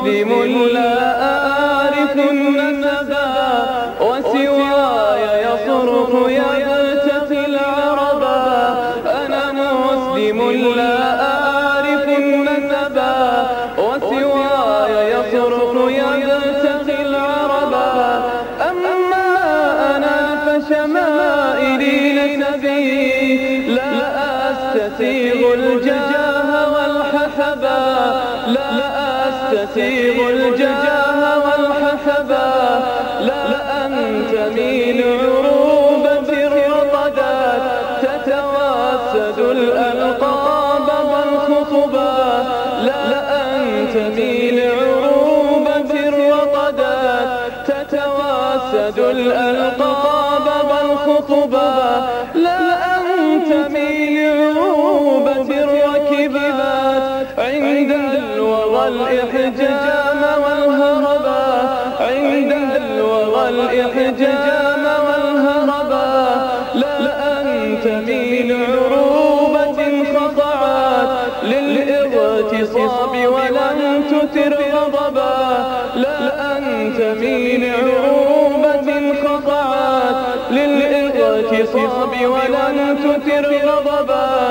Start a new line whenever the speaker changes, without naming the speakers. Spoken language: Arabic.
مسلم لا أعرف النسبا وسواي يصرخ يبتغي العربا أنا مسلم لا أعرف النسبا وسواي يصرخ يبتغي العربا أما أنا فشمائلي نسبي لا أستسيغ الجاه والحسبا لا أستسيغ الجاه والحسبا لا أنتمي لعروبة الرقدات تتواسد الألقاب والخطبا لا أنتمي لعروبة الرقدات تتواسد الألقاب والخطبا لا الوغى الإحجام والهربا عند الوغى الإحجام والهربا. لا أنتمي لعروبة خضعات للاغتصاب ولم تتر غضبا. لا أنتمي لعروبة خضعات للاغتصاب ولم تتر غضبا.